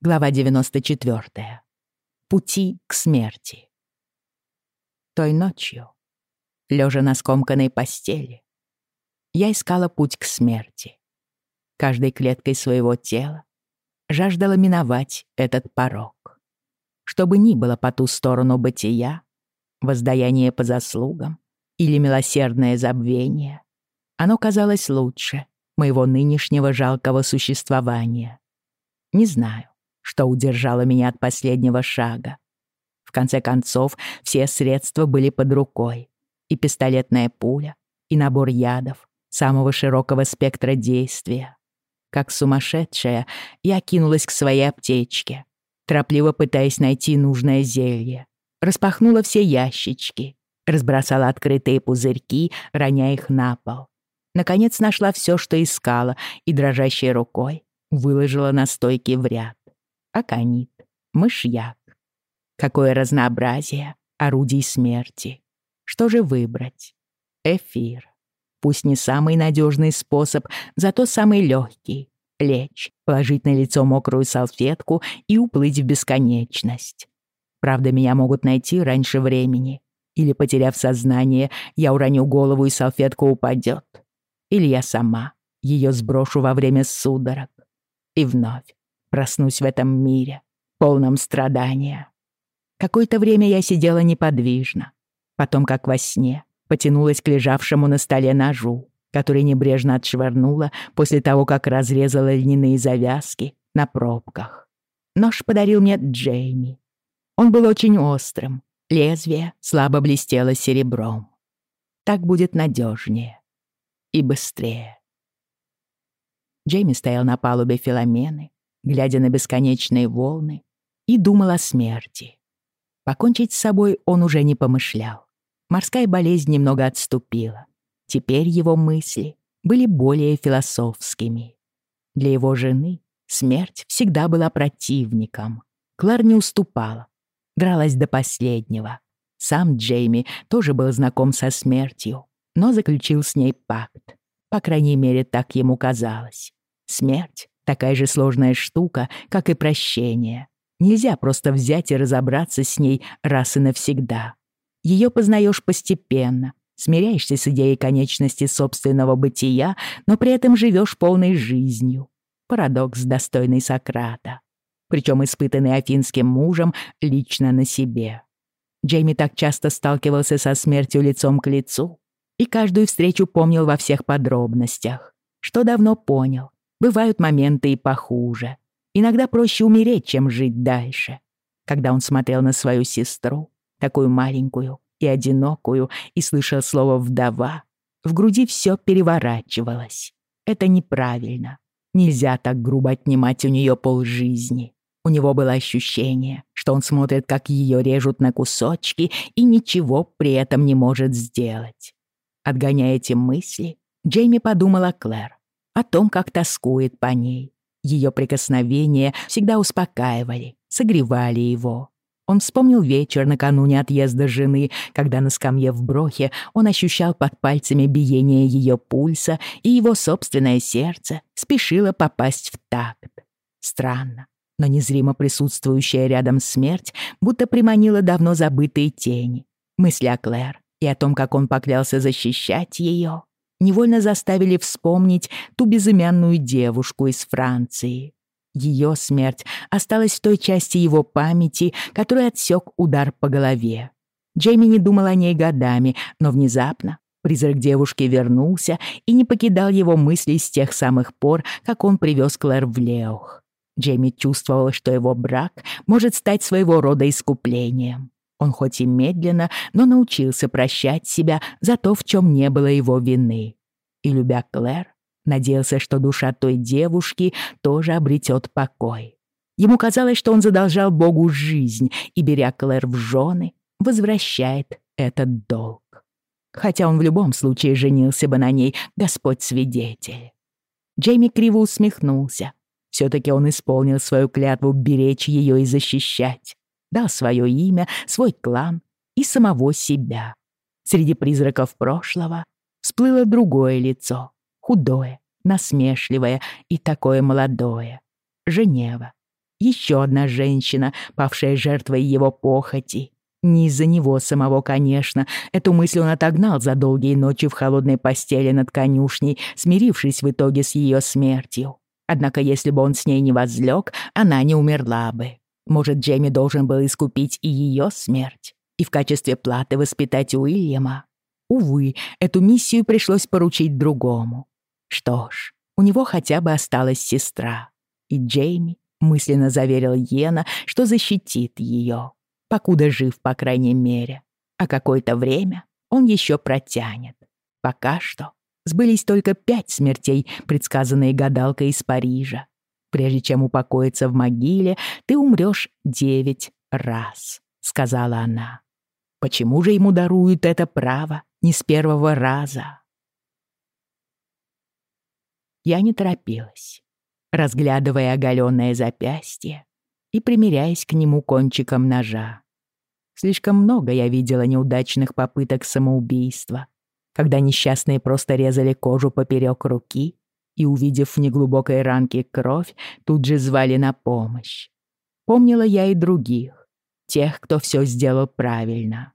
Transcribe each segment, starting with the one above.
Глава 94. Пути к смерти. Той ночью, лежа на скомканной постели, я искала путь к смерти. Каждой клеткой своего тела жаждала миновать этот порог. Чтобы ни было по ту сторону бытия, воздаяние по заслугам или милосердное забвение, оно казалось лучше моего нынешнего жалкого существования. Не знаю, что удержало меня от последнего шага. В конце концов, все средства были под рукой. И пистолетная пуля, и набор ядов, самого широкого спектра действия. Как сумасшедшая, я кинулась к своей аптечке, торопливо пытаясь найти нужное зелье. Распахнула все ящички, разбросала открытые пузырьки, роняя их на пол. Наконец нашла все, что искала, и дрожащей рукой выложила на стойке в ряд аконит, мышьяк. Какое разнообразие орудий смерти. Что же выбрать? Эфир. Пусть не самый надежный способ, зато самый легкий. Лечь, положить на лицо мокрую салфетку и уплыть в бесконечность. Правда, меня могут найти раньше времени. Или, потеряв сознание, я уроню голову и салфетка упадет. Или я сама ее сброшу во время судорог. И вновь проснусь в этом мире, полном страдания. Какое-то время я сидела неподвижно. Потом, как во сне, потянулась к лежавшему на столе ножу, который небрежно отшвырнула после того, как разрезала льняные завязки на пробках. Нож подарил мне Джейми. Он был очень острым, лезвие слабо блестело серебром. Так будет надежнее и быстрее. Джейми стоял на палубе Филомены, глядя на бесконечные волны, и думал о смерти. Покончить с собой он уже не помышлял. Морская болезнь немного отступила. Теперь его мысли были более философскими. Для его жены смерть всегда была противником. Клар не уступала, дралась до последнего. Сам Джейми тоже был знаком со смертью, но заключил с ней пакт. По крайней мере, так ему казалось. Смерть Такая же сложная штука, как и прощение. Нельзя просто взять и разобраться с ней раз и навсегда. Ее познаешь постепенно, смиряешься с идеей конечности собственного бытия, но при этом живешь полной жизнью. Парадокс, достойный Сократа. Причем испытанный афинским мужем лично на себе. Джейми так часто сталкивался со смертью лицом к лицу и каждую встречу помнил во всех подробностях, что давно понял. Бывают моменты и похуже. Иногда проще умереть, чем жить дальше. Когда он смотрел на свою сестру, такую маленькую и одинокую, и слышал слово «вдова», в груди все переворачивалось. Это неправильно. Нельзя так грубо отнимать у нее полжизни. У него было ощущение, что он смотрит, как ее режут на кусочки, и ничего при этом не может сделать. Отгоняя эти мысли, Джейми подумал о Клэр о том, как тоскует по ней. Ее прикосновения всегда успокаивали, согревали его. Он вспомнил вечер накануне отъезда жены, когда на скамье в Брохе он ощущал под пальцами биение ее пульса, и его собственное сердце спешило попасть в такт. Странно, но незримо присутствующая рядом смерть будто приманила давно забытые тени. Мысли о Клэр и о том, как он поклялся защищать ее, невольно заставили вспомнить ту безымянную девушку из Франции. Ее смерть осталась в той части его памяти, которой отсек удар по голове. Джейми не думал о ней годами, но внезапно призрак девушки вернулся и не покидал его мыслей с тех самых пор, как он привез Клэр в Леох. Джейми чувствовал, что его брак может стать своего рода искуплением. Он хоть и медленно, но научился прощать себя за то, в чем не было его вины. И, любя Клэр, надеялся, что душа той девушки тоже обретет покой. Ему казалось, что он задолжал Богу жизнь и, беря Клэр в жены, возвращает этот долг. Хотя он в любом случае женился бы на ней, Господь свидетель. Джейми криво усмехнулся. Все-таки он исполнил свою клятву беречь ее и защищать дал свое имя, свой клан и самого себя. Среди призраков прошлого всплыло другое лицо, худое, насмешливое и такое молодое. Женева. Еще одна женщина, павшая жертвой его похоти. Не из-за него самого, конечно. Эту мысль он отогнал за долгие ночи в холодной постели над конюшней, смирившись в итоге с ее смертью. Однако если бы он с ней не возлег, она не умерла бы. Может, Джейми должен был искупить и ее смерть, и в качестве платы воспитать Уильяма. Увы, эту миссию пришлось поручить другому. Что ж, у него хотя бы осталась сестра. И Джейми мысленно заверил Йена, что защитит ее, покуда жив, по крайней мере. А какое-то время он еще протянет. Пока что сбылись только пять смертей, предсказанные гадалкой из Парижа. Прежде чем упокоиться в могиле, ты умрешь девять раз, сказала она. Почему же ему даруют это право не с первого раза? Я не торопилась, разглядывая оголенное запястье и примеряясь к нему кончиком ножа. Слишком много я видела неудачных попыток самоубийства, когда несчастные просто резали кожу поперек руки и, увидев в неглубокой ранке кровь, тут же звали на помощь. Помнила я и других, тех, кто все сделал правильно.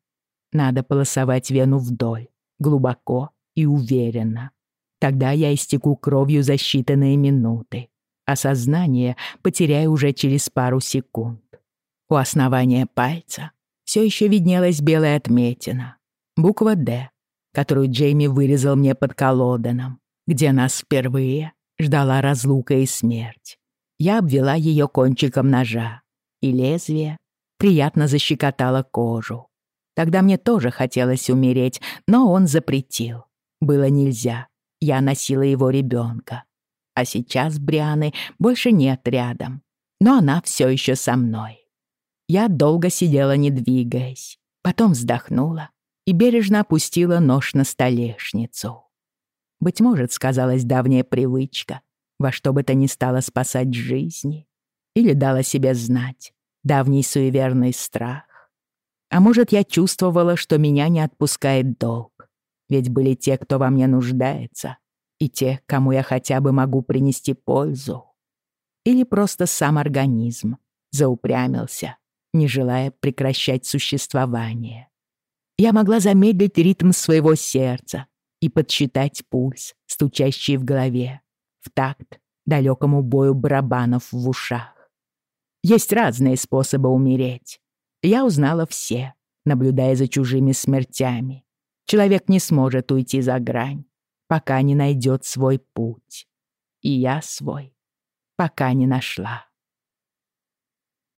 Надо полосовать вену вдоль, глубоко и уверенно. Тогда я истеку кровью за считанные минуты, а сознание потеряю уже через пару секунд. У основания пальца все еще виднелась белая отметина. Буква «Д», которую Джейми вырезал мне под колоданом, где нас впервые ждала разлука и смерть. Я обвела ее кончиком ножа, и лезвие приятно защекотало кожу. Тогда мне тоже хотелось умереть, но он запретил. Было нельзя. Я носила его ребенка. А сейчас Брианы больше нет рядом. Но она все еще со мной. Я долго сидела, не двигаясь. Потом вздохнула и бережно опустила нож на столешницу. Быть может, сказалась давняя привычка во что бы то ни стало спасать жизни. Или дала себе знать давний суеверный страх. А может, я чувствовала, что меня не отпускает долг. Ведь были те, кто во мне нуждается, и те, кому я хотя бы могу принести пользу. Или просто сам организм заупрямился не желая прекращать существование. Я могла замедлить ритм своего сердца и подсчитать пульс, стучащий в голове, в такт далекому бою барабанов в ушах. Есть разные способы умереть. Я узнала все, наблюдая за чужими смертями. Человек не сможет уйти за грань, пока не найдет свой путь. И я свой пока не нашла.